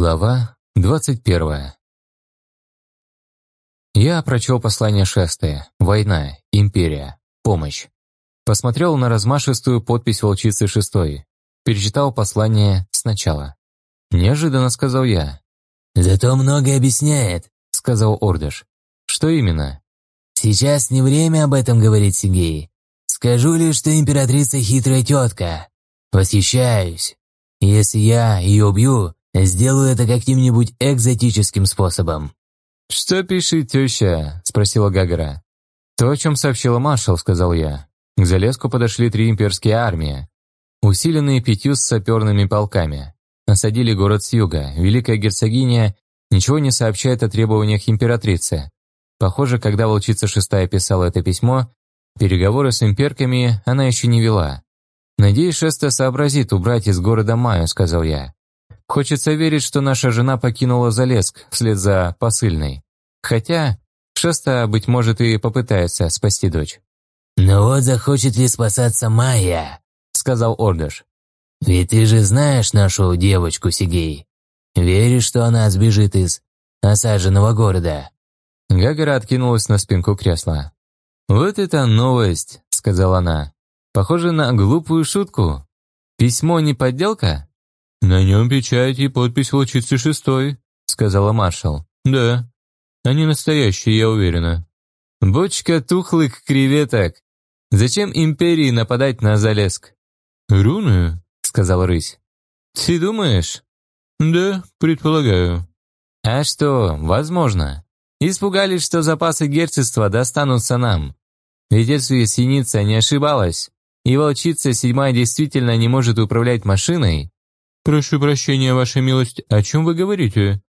Глава двадцать первая. Я прочел послание Шестая. Война, империя, помощь. Посмотрел на размашистую подпись волчицы шестой. Перечитал послание сначала. Неожиданно сказал я. «Зато многое объясняет», — сказал Ордыш. «Что именно?» «Сейчас не время об этом говорить, Сигей. Скажу лишь, что императрица хитрая тетка. Восхищаюсь. Если я ее убью, Сделаю это каким-нибудь экзотическим способом». «Что пишет теща?» – спросила Гагара. «То, о чем сообщила маршал», – сказал я. К Залеску подошли три имперские армии, усиленные пятью саперными полками. Осадили город с юга. Великая герцогиня ничего не сообщает о требованиях императрицы. Похоже, когда волчица шестая писала это письмо, переговоры с имперками она еще не вела. «Надеюсь, Шеста сообразит убрать из города Майю», — сказал я. Хочется верить, что наша жена покинула Залеск вслед за посыльной. Хотя Шеста, быть может, и попытается спасти дочь. «Но вот захочет ли спасаться Майя?» — сказал Ордыш. «Ведь ты же знаешь нашу девочку Сигей. Веришь, что она сбежит из осаженного города?» Гагара откинулась на спинку кресла. «Вот это новость», — сказала она. «Похоже на глупую шутку. Письмо не подделка?» «На нем печать и подпись волчицы шестой», — сказала маршал. «Да, они настоящие, я уверена». «Бочка тухлых креветок. Зачем империи нападать на Залеск?» «Руны?» — сказал рысь. «Ты думаешь?» «Да, предполагаю». «А что, возможно. Испугались, что запасы герцогства достанутся нам. Ведь если Синица не ошибалась, и волчица седьмая действительно не может управлять машиной, «Прошу прощения, ваша милость, о чем вы говорите?»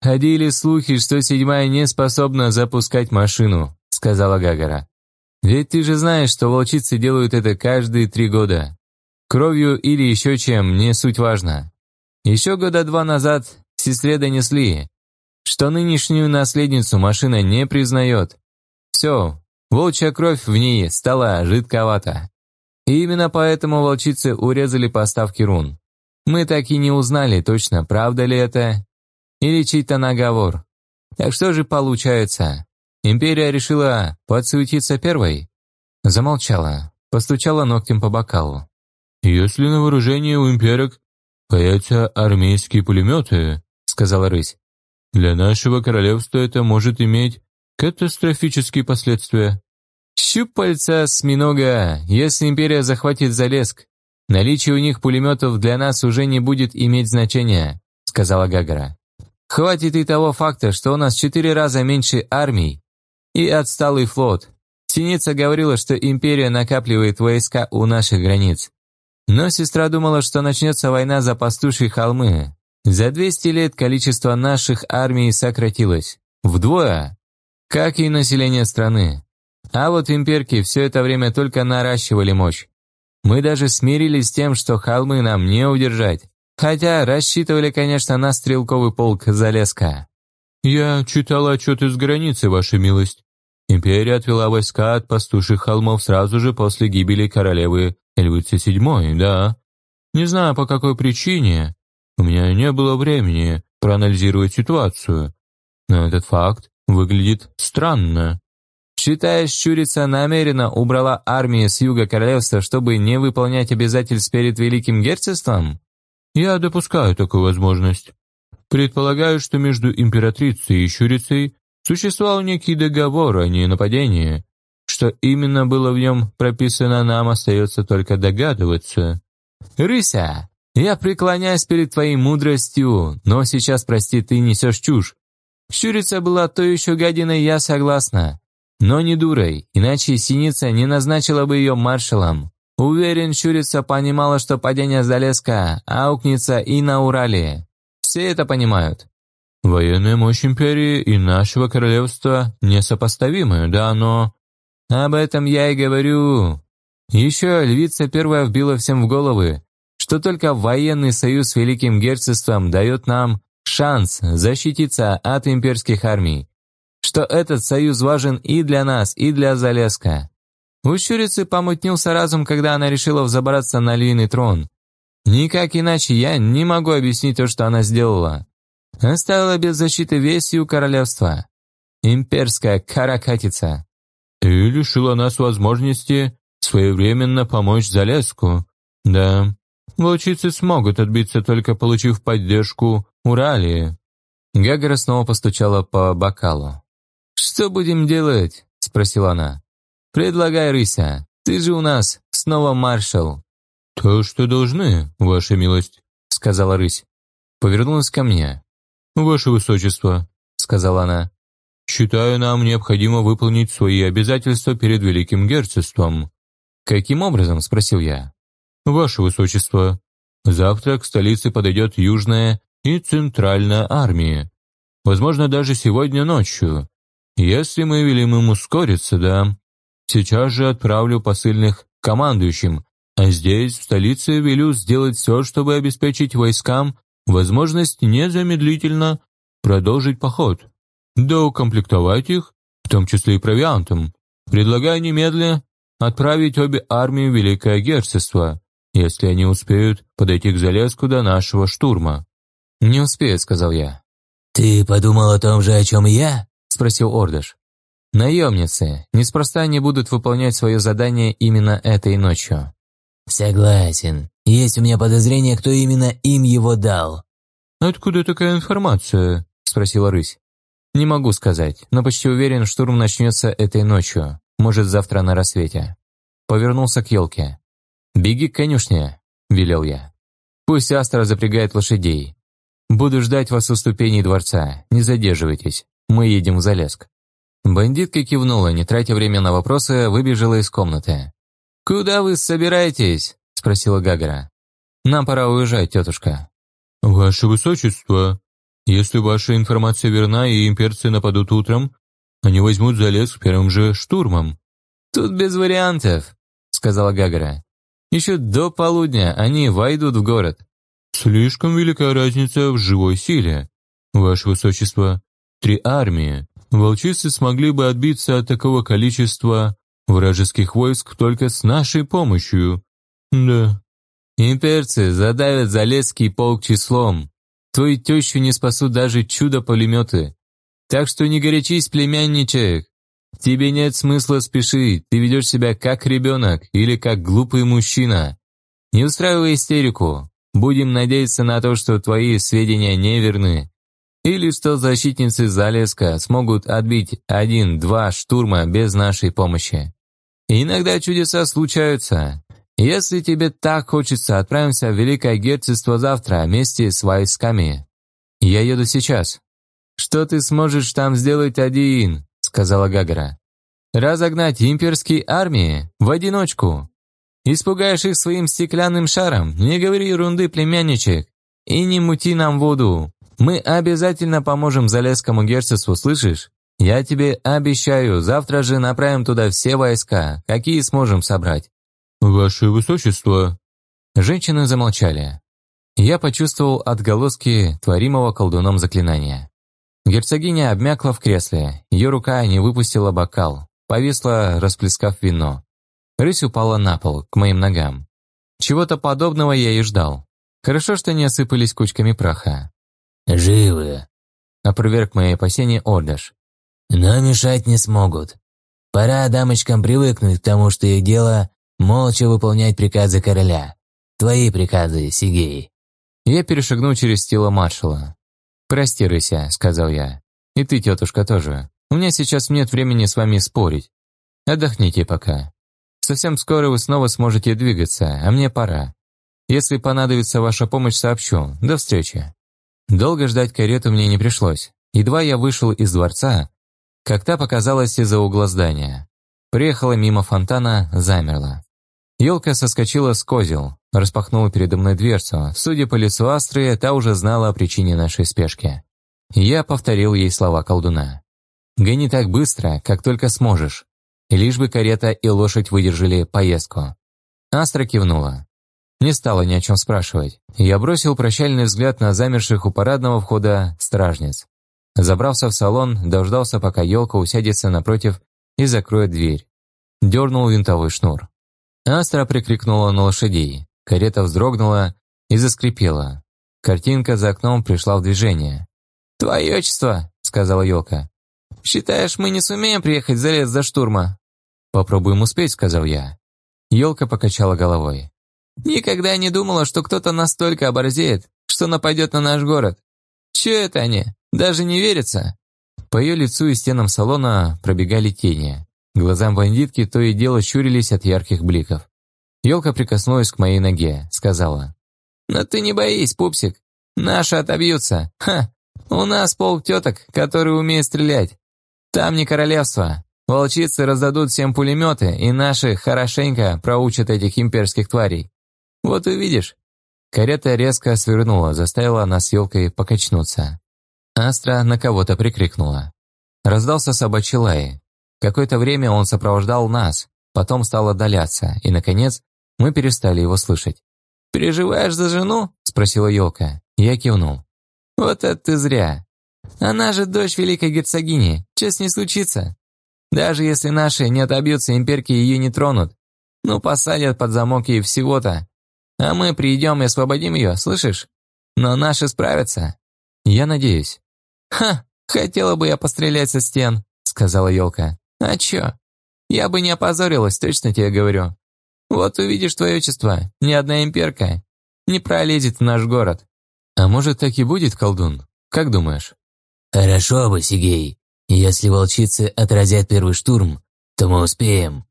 «Ходили слухи, что седьмая не способна запускать машину», — сказала Гагара. «Ведь ты же знаешь, что волчицы делают это каждые три года. Кровью или еще чем, не суть важно. Еще года два назад сестре донесли, что нынешнюю наследницу машина не признает. Все, волчья кровь в ней стала жидковата. И именно поэтому волчицы урезали поставки рун. Мы так и не узнали точно, правда ли это или чей-то наговор. Так что же получается? Империя решила подсуетиться первой? Замолчала, постучала ногтем по бокалу. «Если на вооружении у имперок появятся армейские пулеметы», — сказала рысь, «для нашего королевства это может иметь катастрофические последствия». «Щупальца осьминога, если империя захватит Залеск, «Наличие у них пулеметов для нас уже не будет иметь значения», — сказала Гагара. «Хватит и того факта, что у нас четыре раза меньше армий и отсталый флот. Синица говорила, что империя накапливает войска у наших границ. Но сестра думала, что начнется война за пастушьи холмы. За 200 лет количество наших армий сократилось. Вдвое. Как и население страны. А вот имперки все это время только наращивали мощь. Мы даже смирились с тем, что холмы нам не удержать. Хотя рассчитывали, конечно, на стрелковый полк Залеска. «Я читал отчет из границы, ваша милость. Империя отвела войска от пастуших холмов сразу же после гибели королевы Эльвицы VII, да. Не знаю, по какой причине. У меня не было времени проанализировать ситуацию. Но этот факт выглядит странно. Считаешь, Щурица намеренно убрала армии с юга королевства, чтобы не выполнять обязательств перед Великим Герцогством? Я допускаю такую возможность. Предполагаю, что между императрицей и Щурицей существовал некий договор, а не нападение. Что именно было в нем прописано, нам остается только догадываться. «Рыся, я преклоняюсь перед твоей мудростью, но сейчас, прости, ты несешь чушь. Щурица была то еще гадиной, я согласна. Но не дурой, иначе Синица не назначила бы ее маршалом. Уверен, Щурица понимала, что падение Залеска аукнется и на Урале. Все это понимают. Военная мощь империи и нашего королевства несопоставимы, да, но... Об этом я и говорю. Еще львица первая вбила всем в головы, что только военный союз с Великим Герцогством дает нам шанс защититься от имперских армий что этот союз важен и для нас, и для Залеска. У Щурицы помутнился разум, когда она решила взобраться на львиный трон. Никак иначе я не могу объяснить то, что она сделала. Оставила без защиты весь юг королевства. Имперская каракатица. И лишила нас возможности своевременно помочь Залеску. Да, волчицы смогут отбиться, только получив поддержку Уралии. Гагара снова постучала по бокалу. «Что будем делать?» – спросила она. «Предлагай, Рыся, ты же у нас снова маршал». «То, что должны, ваша милость», – сказала рысь. Повернулась ко мне. «Ваше высочество», – сказала она. «Считаю, нам необходимо выполнить свои обязательства перед Великим Герцогством». «Каким образом?» – спросил я. «Ваше высочество, завтра к столице подойдет Южная и Центральная армии. Возможно, даже сегодня ночью. Если мы велим им ускориться, да. Сейчас же отправлю посыльных командующим, а здесь, в столице, велю сделать все, чтобы обеспечить войскам возможность незамедлительно продолжить поход. Да укомплектовать их, в том числе и провиантом. Предлагаю немедля отправить обе армии в Великое Герцогство, если они успеют подойти к Залеску до нашего штурма». «Не успеют», — сказал я. «Ты подумал о том же, о чем я?» — спросил Ордыш. «Наемницы. Неспроста они будут выполнять свое задание именно этой ночью». «Согласен. Есть у меня подозрение, кто именно им его дал». «Откуда такая информация?» — спросила рысь. «Не могу сказать, но почти уверен, штурм начнется этой ночью, может, завтра на рассвете». Повернулся к елке. «Беги к конюшне», — велел я. «Пусть Астра запрягает лошадей. Буду ждать вас у ступеней дворца, не задерживайтесь, мы едем в Залеск». Бандитка кивнула, не тратя время на вопросы, выбежала из комнаты. «Куда вы собираетесь?» – спросила Гагара. «Нам пора уезжать, тетушка». «Ваше высочество, если ваша информация верна и имперцы нападут утром, они возьмут Залеск первым же штурмом». «Тут без вариантов», – сказала Гагара. «Еще до полудня они войдут в город». «Слишком велика разница в живой силе. Ваше высочество, три армии. Волчицы смогли бы отбиться от такого количества вражеских войск только с нашей помощью. Да. Имперцы задавят Залесский полк числом. Твою тещу не спасут даже чудо-пулеметы. Так что не горячись, племянничек. Тебе нет смысла спешить, ты ведешь себя как ребенок или как глупый мужчина. Не устраивай истерику. Будем надеяться на то, что твои сведения неверны. Или что защитницы Залеска смогут отбить один-два штурма без нашей помощи. иногда чудеса случаются. Если тебе так хочется, отправимся в Великое Герцогство завтра вместе с войсками. Я еду сейчас. Что ты сможешь там сделать один? Сказала Гагара. Разогнать имперские армии в одиночку. Испугаешь их своим стеклянным шаром, не говори ерунды, племянничек. И не мути нам воду. Мы обязательно поможем Залесскому герцогству, слышишь? Я тебе обещаю, завтра же направим туда все войска, какие сможем собрать». «Ваше высочество». Женщины замолчали. Я почувствовал отголоски творимого колдуном заклинания. Герцогиня обмякла в кресле, ее рука не выпустила бокал, повисла, расплескав вино. Рысь упала на пол, к моим ногам. Чего-то подобного я и ждал. Хорошо, что не осыпались кучками праха. «Живы», — опроверг мои опасения Ордаш. «Но мешать не смогут. Пора дамочкам привыкнуть к тому, что их дело — молча выполнять приказы короля. Твои приказы, Сигей». Я перешагнул через тело маршала. «Прости, Рыся», — сказал я. «И ты, тетушка, тоже. У меня сейчас нет времени с вами спорить. Отдохните пока. Совсем скоро вы снова сможете двигаться, а мне пора. Если понадобится ваша помощь, сообщу. До встречи». Долго ждать карету мне не пришлось. Едва я вышел из дворца, как та показалась из-за угла здания. Приехала мимо фонтана, замерла. Елка соскочила с козел, распахнула передо мной дверцу. Судя по лицу Астры, та уже знала о причине нашей спешки. Я повторил ей слова колдуна. «Гони так быстро, как только сможешь. Лишь бы карета и лошадь выдержали поездку». Астра кивнула. Не стала ни о чем спрашивать. Я бросил прощальный взгляд на замерших у парадного входа стражниц. Забрался в салон, дождался, пока елка усядется напротив и закроет дверь. Дернул винтовой шнур. Астра прикрикнула на лошадей. Карета вздрогнула и заскрипела. Картинка за окном пришла в движение. «Твое отчество», — сказала Елка. «Считаешь, мы не сумеем приехать за лес за штурма?» «Попробуем успеть», — сказал я. Елка покачала головой. «Никогда не думала, что кто-то настолько оборзеет, что нападет на наш город. Че это они? Даже не верится?» По ее лицу и стенам салона пробегали тени. Глазам бандитки то и дело щурились от ярких бликов. Елка прикоснулась к моей ноге, сказала. «Но ты не боись, пупсик. Наши отобьются. Ха! У нас полк теток, которые умеют стрелять. Там не королевство. Волчицы раздадут всем пулеметы, и наши хорошенько проучат этих имперских тварей. Вот увидишь». Карета резко свернула, заставила нас с елкой покачнуться. Астра на кого-то прикрикнула. Раздался собачий лай. Какое-то время он сопровождал нас, потом стал отдаляться, и, наконец, мы перестали его слышать. «Переживаешь за жену?» – спросила елка. Я кивнул. «Вот это ты зря. Она же дочь великой герцогини, что с ней случится? Даже если наши не отобьются, имперки ее не тронут. Ну, посадят под замок и всего-то. А мы придем и освободим ее, слышишь? Но наши справятся. Я надеюсь. Ха, хотела бы я пострелять со стен, сказала елка. А чё? Я бы не опозорилась, точно тебе говорю. Вот увидишь твое отчество, ни одна имперка не пролезет в наш город. А может, так и будет, колдун? Как думаешь? Хорошо бы, Сигей. Если волчицы отразят первый штурм, то мы успеем.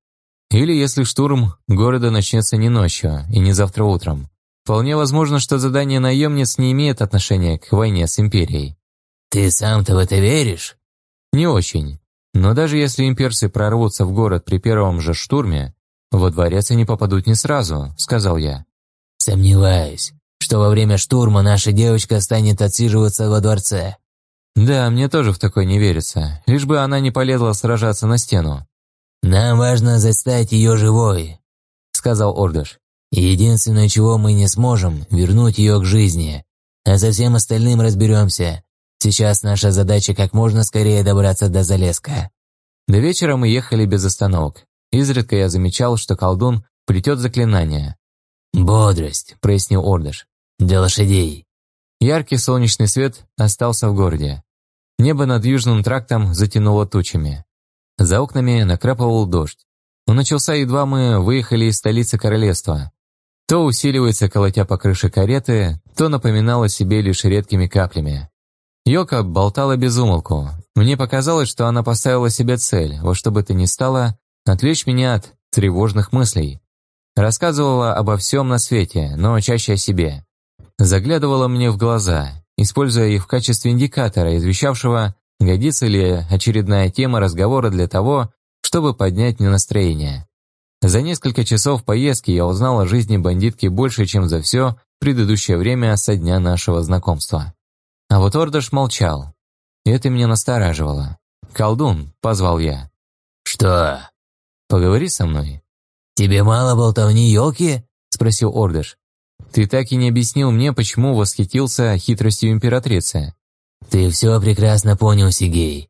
Или если штурм города начнется не ночью и не завтра утром. Вполне возможно, что задание наемниц не имеет отношения к войне с Империей. Ты сам-то в это веришь? Не очень. Но даже если имперцы прорвутся в город при первом же штурме, во дворец они попадут не сразу, сказал я. Сомневаюсь, что во время штурма наша девочка станет отсиживаться во дворце. «Да, мне тоже в такое не верится, лишь бы она не полезла сражаться на стену». «Нам важно застать ее живой», — сказал Ордыш. «Единственное, чего мы не сможем, вернуть ее к жизни. А со всем остальным разберемся. Сейчас наша задача как можно скорее добраться до Залеска». До вечера мы ехали без остановок. Изредка я замечал, что колдун плетет заклинания. «Бодрость», — прояснил Ордыш. «Для лошадей». Яркий солнечный свет остался в городе. Небо над южным трактом затянуло тучами. За окнами накрапывал дождь. Он начался, едва мы выехали из столицы королевства. То усиливается, колотя по крыше кареты, то напоминало себе лишь редкими каплями. Йока болтала без умолку. Мне показалось, что она поставила себе цель, во что бы то ни стало, отвлечь меня от тревожных мыслей. Рассказывала обо всем на свете, но чаще о себе заглядывала мне в глаза, используя их в качестве индикатора, извещавшего, годится ли очередная тема разговора для того, чтобы поднять мне настроение. За несколько часов поездки я узнал о жизни бандитки больше, чем за все предыдущее время со дня нашего знакомства. А вот Ордыш молчал. И это меня настораживало. «Колдун», — позвал я. «Что?» «Поговори со мной». «Тебе мало болтовни елки?» — спросил Ордыш. Ты так и не объяснил мне, почему восхитился хитростью императрицы. Ты все прекрасно понял, Сигей.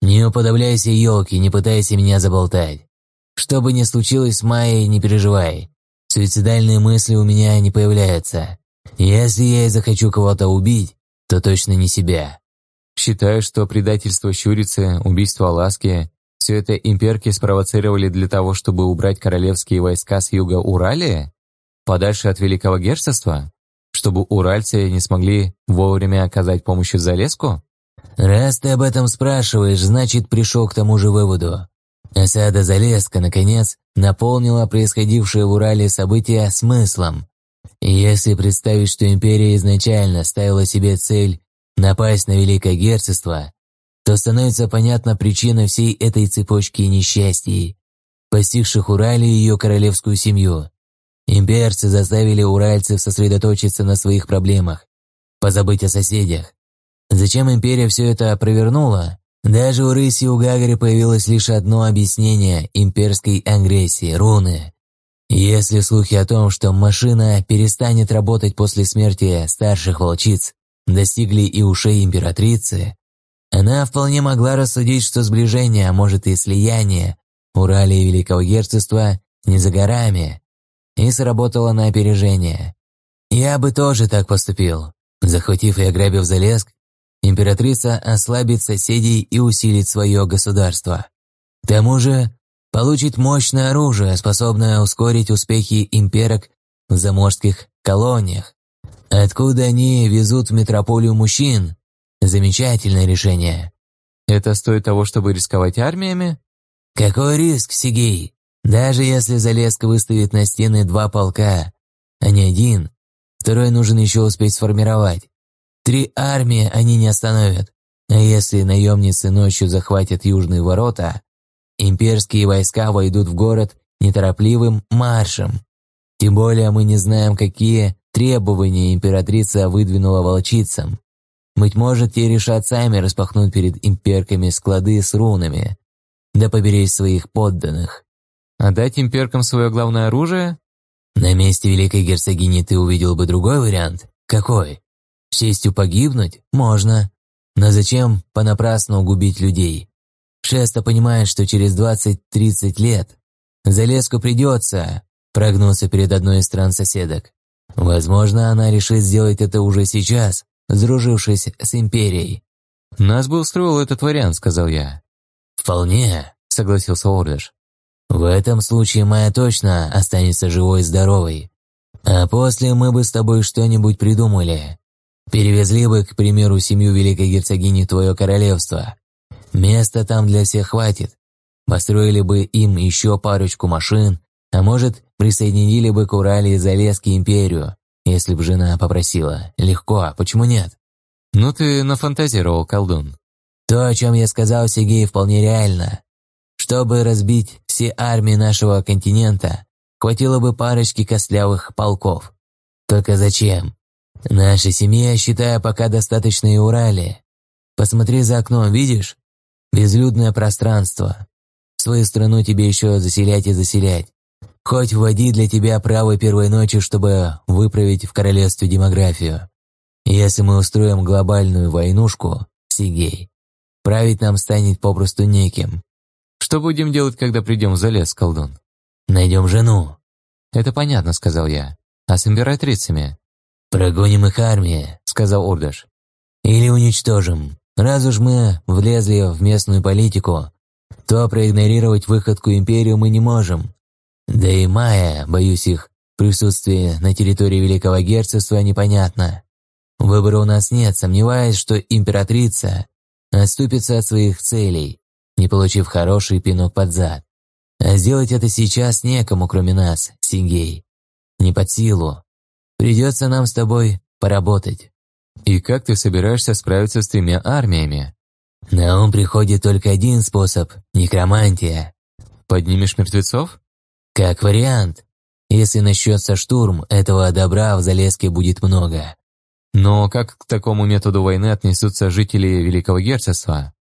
Не уподобляйся елке, не пытайся меня заболтать. Что бы ни случилось с Майей, не переживай. Суицидальные мысли у меня не появляются. Если я и захочу кого-то убить, то точно не себя. Считаю, что предательство Щурицы, убийство Аласки – все это имперки спровоцировали для того, чтобы убрать королевские войска с юга Уралия? Подальше от Великого Герцогства? Чтобы уральцы не смогли вовремя оказать помощь Залеску? Раз ты об этом спрашиваешь, значит, пришел к тому же выводу. Осада Залеска, наконец, наполнила происходившее в Урале события смыслом. Если представить, что империя изначально ставила себе цель напасть на Великое Герцогство, то становится понятна причина всей этой цепочки несчастий, постигших Урале и ее королевскую семью. Имперцы заставили уральцев сосредоточиться на своих проблемах, позабыть о соседях. Зачем империя все это провернула? Даже у Рыси у Гагари появилось лишь одно объяснение имперской агрессии – руны. Если слухи о том, что машина перестанет работать после смерти старших волчиц, достигли и ушей императрицы, она вполне могла рассудить, что сближение, а может и слияние Уралии и Великого Герцогства не за горами, и сработала на опережение. Я бы тоже так поступил. Захватив и ограбив Залеск, императрица ослабит соседей и усилит свое государство. К тому же получит мощное оружие, способное ускорить успехи имперок в заморских колониях, откуда они везут в метрополию мужчин. Замечательное решение. Это стоит того, чтобы рисковать армиями? Какой риск, Сигей? Даже если Залеск выставит на стены два полка, а не один, второй нужно еще успеть сформировать. Три армии они не остановят. А если наемницы ночью захватят южные ворота, имперские войска войдут в город неторопливым маршем. Тем более мы не знаем, какие требования императрица выдвинула волчицам. Быть может, те решат сами распахнуть перед имперками склады с рунами, да поберечь своих подданных. Отдать имперкам свое главное оружие? На месте великой герцогини ты увидел бы другой вариант. Какой? С честью погибнуть? Можно. Но зачем понапрасну губить людей? Шеста понимает, что через 20-30 лет Залеску придется прогнуться перед одной из стран соседок. Возможно, она решит сделать это уже сейчас, сдружившись с Империей. «Нас бы устроил этот вариант», — сказал я. «Вполне», — согласился Ордыш. В этом случае моя точно останется живой и здоровой. А после мы бы с тобой что-нибудь придумали. Перевезли бы, к примеру, семью великой герцогини твое королевство. Места там для всех хватит. Построили бы им еще парочку машин, а может, присоединили бы к Урале и Залеске империю, если б жена попросила. Легко, почему нет? Ну ты нафантазировал, колдун. То, о чем я сказал Сергей, вполне реально. Чтобы разбить все армии нашего континента, хватило бы парочки костлявых полков. Только зачем? Наша семья, считаю, пока достаточно и Урале. Посмотри за окном, видишь? Безлюдное пространство. Свою страну тебе еще заселять и заселять. Хоть вводи для тебя право первой ночи, чтобы выправить в королевстве демографию. Если мы устроим глобальную войнушку, Сигей, править нам станет попросту неким. Что будем делать, когда придем в залез, колдун? Найдем жену. Это понятно, сказал я. А с императрицами? Прогоним их армии, сказал Урдаш. Или уничтожим. Раз уж мы влезли в местную политику, то проигнорировать выходку империю мы не можем. Да и Майя, боюсь их, присутствие на территории Великого Герцогства непонятно. Выбора у нас нет, сомневаясь, что императрица отступится от своих целей не получив хороший пинок под зад. А сделать это сейчас некому, кроме нас, Сингей. Не под силу. Придется нам с тобой поработать. И как ты собираешься справиться с тремя армиями? На ум приходит только один способ – некромантия. Поднимешь мертвецов? Как вариант. Если начнется штурм, этого добра в Залеске будет много. Но как к такому методу войны отнесутся жители Великого Герцогства?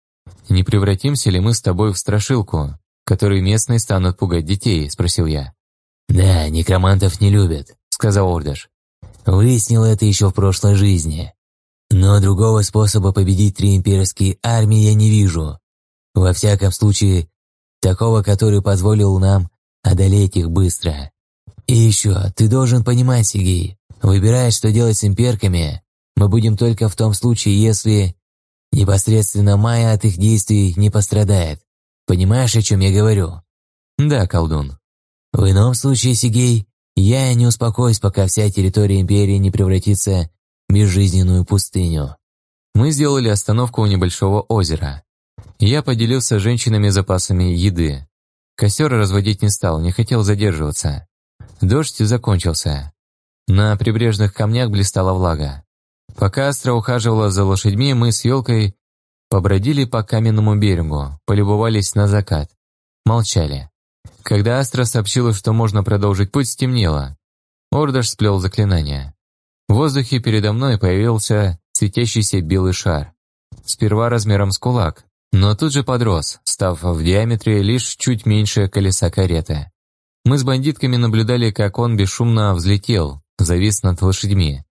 «Не превратимся ли мы с тобой в страшилку, которой местные станут пугать детей?» – спросил я. «Да, некромантов не любят», – сказал Ордаш. «Выяснил это еще в прошлой жизни. Но другого способа победить три имперские армии я не вижу. Во всяком случае, такого, который позволил нам одолеть их быстро. И еще, ты должен понимать, Сигей, выбирая, что делать с имперками, мы будем только в том случае, если Непосредственно Майя от их действий не пострадает. Понимаешь, о чем я говорю? Да, колдун. В ином случае, Сигей, я не успокоюсь, пока вся территория Империи не превратится в безжизненную пустыню. Мы сделали остановку у небольшого озера. Я поделился с женщинами запасами еды. Костер разводить не стал, не хотел задерживаться. Дождь закончился. На прибрежных камнях блистала влага. Пока Астра ухаживала за лошадьми, мы с елкой побродили по каменному берегу, полюбовались на закат. Молчали. Когда Астра сообщила, что можно продолжить путь, стемнело. Ордаш сплел заклинание. В воздухе передо мной появился светящийся белый шар. Сперва размером с кулак, но тут же подрос, став в диаметре лишь чуть меньше колеса кареты. Мы с бандитками наблюдали, как он бесшумно взлетел, завис над лошадьми.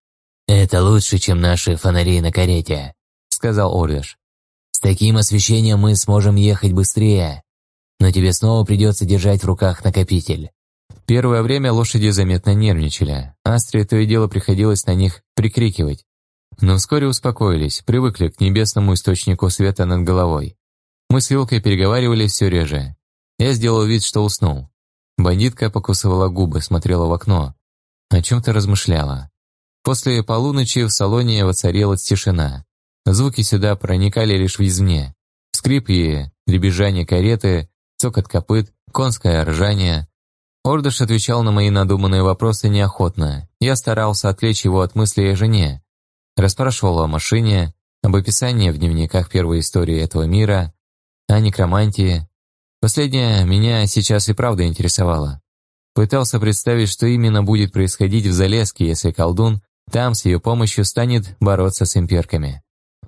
«Это лучше, чем наши фонари на карете», — сказал Ордыш. «С таким освещением мы сможем ехать быстрее, но тебе снова придется держать в руках накопитель». Первое время лошади заметно нервничали. Астре то и дело приходилось на них прикрикивать. Но вскоре успокоились, привыкли к небесному источнику света над головой. Мы с Вилкой переговаривались все реже. Я сделал вид, что уснул. Бандитка покусывала губы, смотрела в окно. О чем-то размышляла. После полуночи в салоне воцарилась тишина. Звуки сюда проникали лишь извне. Скрип и дребезжание кареты, цокот копыт, конское ржание. Ордыш отвечал на мои надуманные вопросы неохотно. Я старался отвлечь его от мыслей о жене. Расспрашивал о машине, об описании в дневниках первой истории этого мира, о некромантии. Последнее меня сейчас и правда интересовало. Пытался представить, что именно будет происходить в Залеске, если колдун там с ее помощью станет бороться с имперками.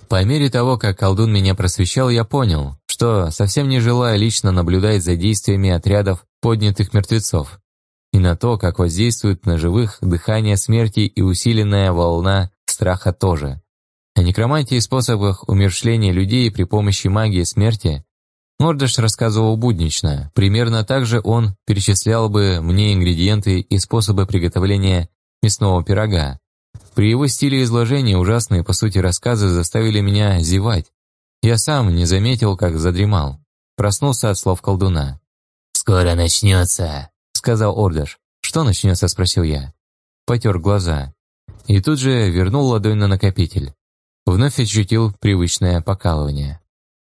По мере того, как колдун меня просвещал, я понял, что совсем не желаю лично наблюдать за действиями отрядов поднятых мертвецов и на то, как воздействует на живых дыхание смерти и усиленная волна страха тоже. О некромантии и способах умершления людей при помощи магии смерти Мордыш рассказывал буднично, примерно так же он перечислял бы мне ингредиенты и способы приготовления мясного пирога. При его стиле изложения ужасные, по сути, рассказы заставили меня зевать. Я сам не заметил, как задремал. Проснулся от слов колдуна. «Скоро начнется», — сказал Ордыш. «Что начнется?» — спросил я. Потер глаза. И тут же вернул ладонь на накопитель. Вновь ощутил привычное покалывание.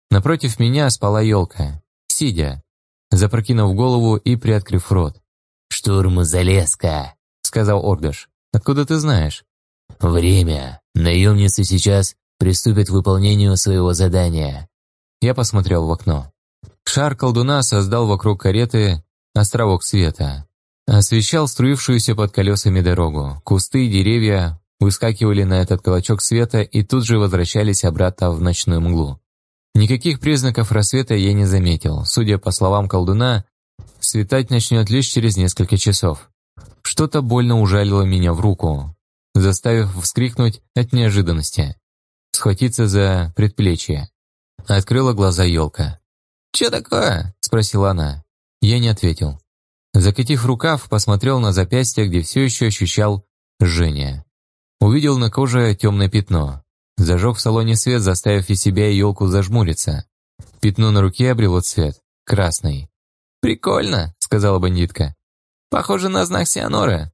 Напротив меня спала елка, сидя, запрокинув голову и приоткрыв рот. «Штурм Залеска», — сказал Ордыш. «Откуда ты знаешь?» «Время. Наемницы сейчас приступят к выполнению своего задания». Я посмотрел в окно. Шар колдуна создал вокруг кареты островок света. Освещал струившуюся под колесами дорогу. Кусты, деревья выскакивали на этот клочок света и тут же возвращались обратно в ночную мглу. Никаких признаков рассвета я не заметил. Судя по словам колдуна, светать начнет лишь через несколько часов. Что-то больно ужалило меня в руку, заставив вскрикнуть от неожиданности. Схватиться за предплечье. Открыла глаза елка. «Че такое?» – спросила она. Я не ответил. Закатив рукав, посмотрел на запястье, где все еще ощущал жжение. Увидел на коже темное пятно. Зажег в салоне свет, заставив и себя, и елку зажмуриться. Пятно на руке обрело цвет. Красный. «Прикольно», — сказала бандитка. «Похоже на знак Сианоры.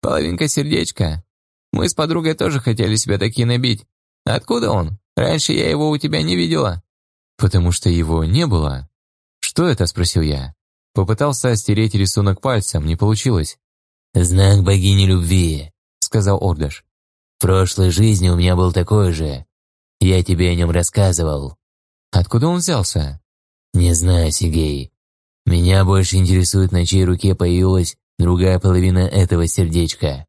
Половинка сердечка. Мы с подругой тоже хотели себе такие набить. Откуда он? Раньше я его у тебя не видела». «Потому что его не было». «Что это?» — спросил я. Попытался стереть рисунок пальцем, не получилось. «Знак богини любви», — сказал Ордаш. В прошлой жизни у меня был такой же. Я тебе о нем рассказывал». «Откуда он взялся?» «Не знаю, Сигей. Меня больше интересует, на чьей руке появилась другая половина этого сердечка».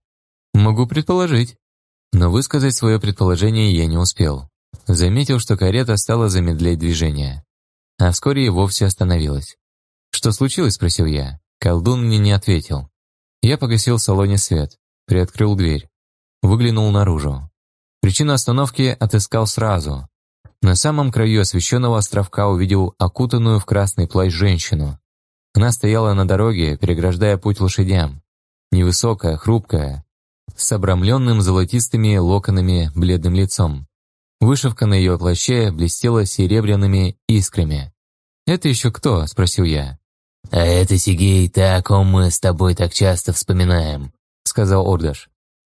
«Могу предположить». Но высказать свое предположение я не успел. Заметил, что карета стала замедлять движение. А вскоре и вовсе остановилась. «Что случилось?» – спросил я. Колдун мне не ответил. Я погасил в салоне свет, приоткрыл дверь. Выглянул наружу. Причину остановки отыскал сразу. На самом краю освещенного островка увидел окутанную в красный плащ женщину. Она стояла на дороге, переграждая путь лошадям. Невысокая, хрупкая, с обрамленным золотистыми локонами бледным лицом. Вышивка на ее плаще блестела серебряными искрами. «Это еще кто?» – спросил я. «А это Сигей, та, о ком мы с тобой так часто вспоминаем», – сказал Ордаш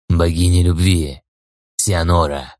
богини любви, Сианора.